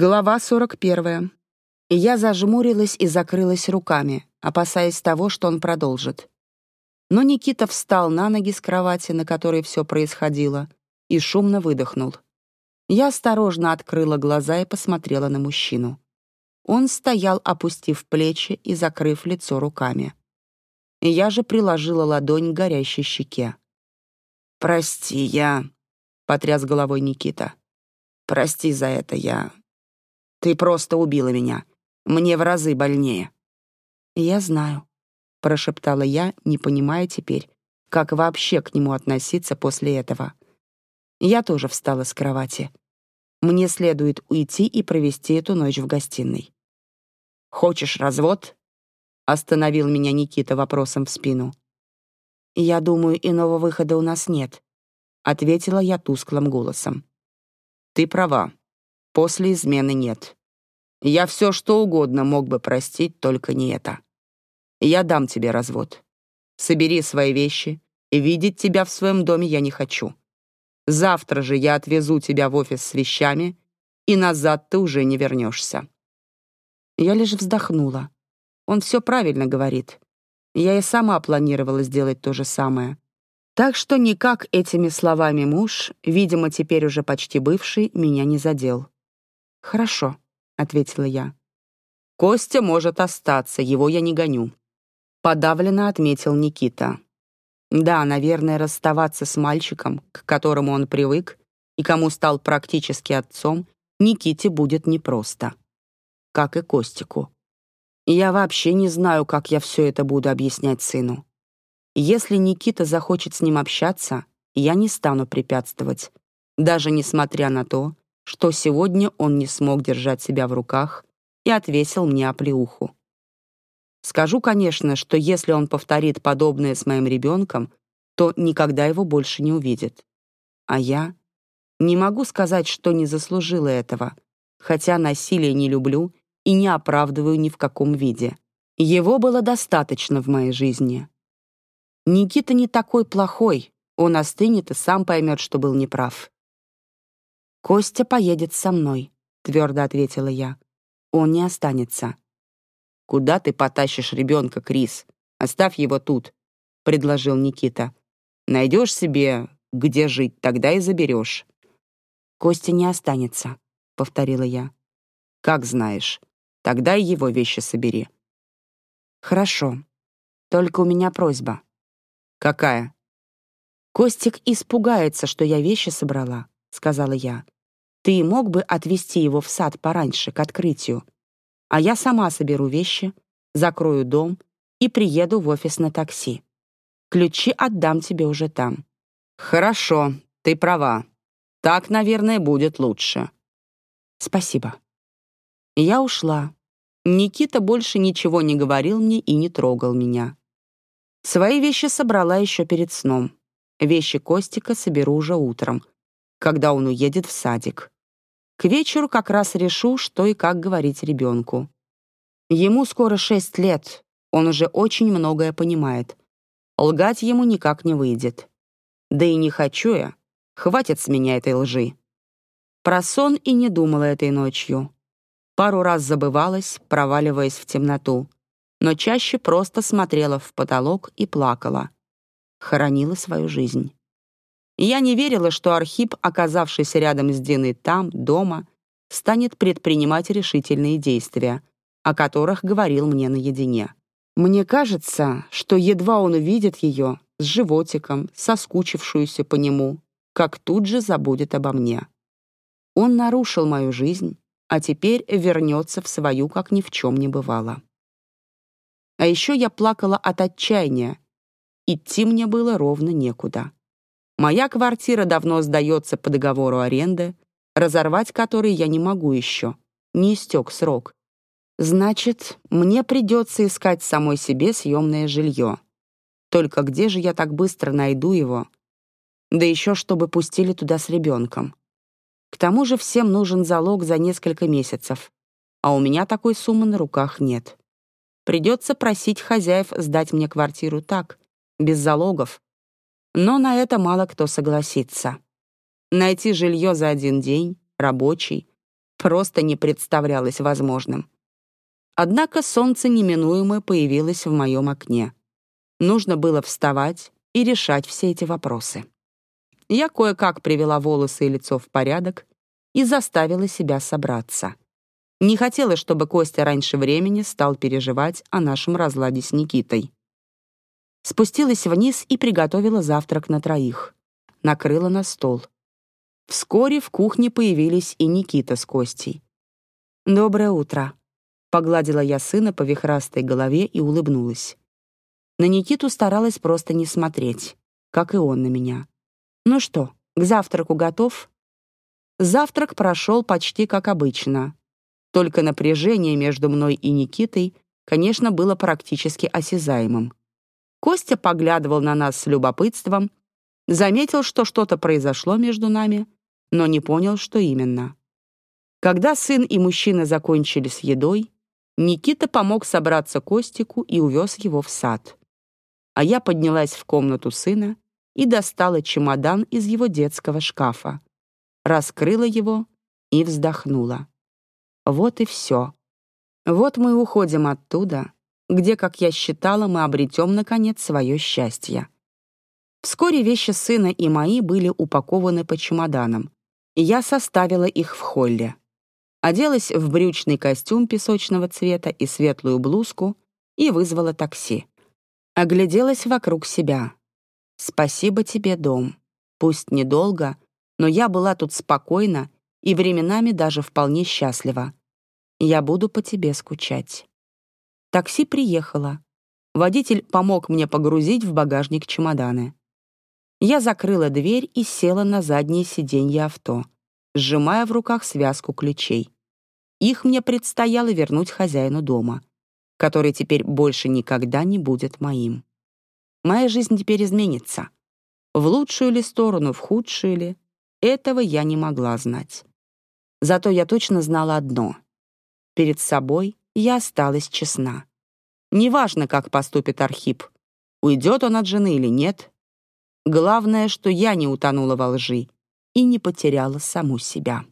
Глава 41. Я зажмурилась и закрылась руками, опасаясь того, что он продолжит. Но Никита встал на ноги с кровати, на которой все происходило, и шумно выдохнул. Я осторожно открыла глаза и посмотрела на мужчину. Он стоял, опустив плечи и закрыв лицо руками. Я же приложила ладонь к горящей щеке. «Прости, я...» — потряс головой Никита. «Прости за это, я ты просто убила меня. Мне в разы больнее». «Я знаю», — прошептала я, не понимая теперь, как вообще к нему относиться после этого. Я тоже встала с кровати. Мне следует уйти и провести эту ночь в гостиной. «Хочешь развод?» — остановил меня Никита вопросом в спину. «Я думаю, иного выхода у нас нет», — ответила я тусклым голосом. «Ты права. После измены нет. Я все что угодно мог бы простить, только не это. Я дам тебе развод. Собери свои вещи. Видеть тебя в своем доме я не хочу. Завтра же я отвезу тебя в офис с вещами, и назад ты уже не вернешься. Я лишь вздохнула. Он все правильно говорит. Я и сама планировала сделать то же самое. Так что никак этими словами муж, видимо, теперь уже почти бывший, меня не задел. «Хорошо», — ответила я. «Костя может остаться, его я не гоню», — подавленно отметил Никита. Да, наверное, расставаться с мальчиком, к которому он привык и кому стал практически отцом, Никите будет непросто. Как и Костику. я вообще не знаю, как я все это буду объяснять сыну. Если Никита захочет с ним общаться, я не стану препятствовать, даже несмотря на то, что сегодня он не смог держать себя в руках и отвесил мне оплеуху. Скажу, конечно, что если он повторит подобное с моим ребенком, то никогда его больше не увидит. А я не могу сказать, что не заслужила этого, хотя насилие не люблю и не оправдываю ни в каком виде. Его было достаточно в моей жизни. Никита не такой плохой, он остынет и сам поймет, что был неправ. «Костя поедет со мной», — твердо ответила я. «Он не останется». «Куда ты потащишь ребенка, Крис? Оставь его тут», — предложил Никита. «Найдешь себе, где жить, тогда и заберешь». «Костя не останется», — повторила я. «Как знаешь. Тогда и его вещи собери». «Хорошо. Только у меня просьба». «Какая?» «Костик испугается, что я вещи собрала», — сказала я. Ты мог бы отвезти его в сад пораньше, к открытию, а я сама соберу вещи, закрою дом и приеду в офис на такси. Ключи отдам тебе уже там». «Хорошо, ты права. Так, наверное, будет лучше». «Спасибо». Я ушла. Никита больше ничего не говорил мне и не трогал меня. Свои вещи собрала еще перед сном. Вещи Костика соберу уже утром, когда он уедет в садик. К вечеру как раз решу, что и как говорить ребенку. Ему скоро шесть лет, он уже очень многое понимает. Лгать ему никак не выйдет. Да и не хочу я. Хватит с меня этой лжи. Про сон и не думала этой ночью. Пару раз забывалась, проваливаясь в темноту, но чаще просто смотрела в потолок и плакала. Хоронила свою жизнь. Я не верила, что Архип, оказавшись рядом с Диной там, дома, станет предпринимать решительные действия, о которых говорил мне наедине. Мне кажется, что едва он увидит ее с животиком, соскучившуюся по нему, как тут же забудет обо мне. Он нарушил мою жизнь, а теперь вернется в свою, как ни в чем не бывало. А еще я плакала от отчаяния. Идти мне было ровно некуда. Моя квартира давно сдается по договору аренды, разорвать который я не могу еще. Не истек срок. Значит, мне придется искать самой себе съемное жилье. Только где же я так быстро найду его? Да еще чтобы пустили туда с ребенком. К тому же всем нужен залог за несколько месяцев, а у меня такой суммы на руках нет. Придется просить хозяев сдать мне квартиру так, без залогов, но на это мало кто согласится. Найти жилье за один день, рабочий, просто не представлялось возможным. Однако солнце неминуемо появилось в моем окне. Нужно было вставать и решать все эти вопросы. Я кое-как привела волосы и лицо в порядок и заставила себя собраться. Не хотела, чтобы Костя раньше времени стал переживать о нашем разладе с Никитой. Спустилась вниз и приготовила завтрак на троих. Накрыла на стол. Вскоре в кухне появились и Никита с Костей. «Доброе утро», — погладила я сына по вихрастой голове и улыбнулась. На Никиту старалась просто не смотреть, как и он на меня. «Ну что, к завтраку готов?» Завтрак прошел почти как обычно. Только напряжение между мной и Никитой, конечно, было практически осязаемым. Костя поглядывал на нас с любопытством, заметил, что что-то произошло между нами, но не понял, что именно. Когда сын и мужчина закончили с едой, Никита помог собраться Костику и увез его в сад. А я поднялась в комнату сына и достала чемодан из его детского шкафа, раскрыла его и вздохнула. Вот и все. Вот мы уходим оттуда, где, как я считала, мы обретем, наконец, свое счастье. Вскоре вещи сына и мои были упакованы по чемоданам, и я составила их в холле. Оделась в брючный костюм песочного цвета и светлую блузку и вызвала такси. Огляделась вокруг себя. «Спасибо тебе, дом. Пусть недолго, но я была тут спокойна и временами даже вполне счастлива. Я буду по тебе скучать». Такси приехало. Водитель помог мне погрузить в багажник чемоданы. Я закрыла дверь и села на заднее сиденье авто, сжимая в руках связку ключей. Их мне предстояло вернуть хозяину дома, который теперь больше никогда не будет моим. Моя жизнь теперь изменится. В лучшую ли сторону, в худшую ли, этого я не могла знать. Зато я точно знала одно. Перед собой я осталась честна. Неважно, как поступит Архип, уйдет он от жены или нет. Главное, что я не утонула во лжи и не потеряла саму себя.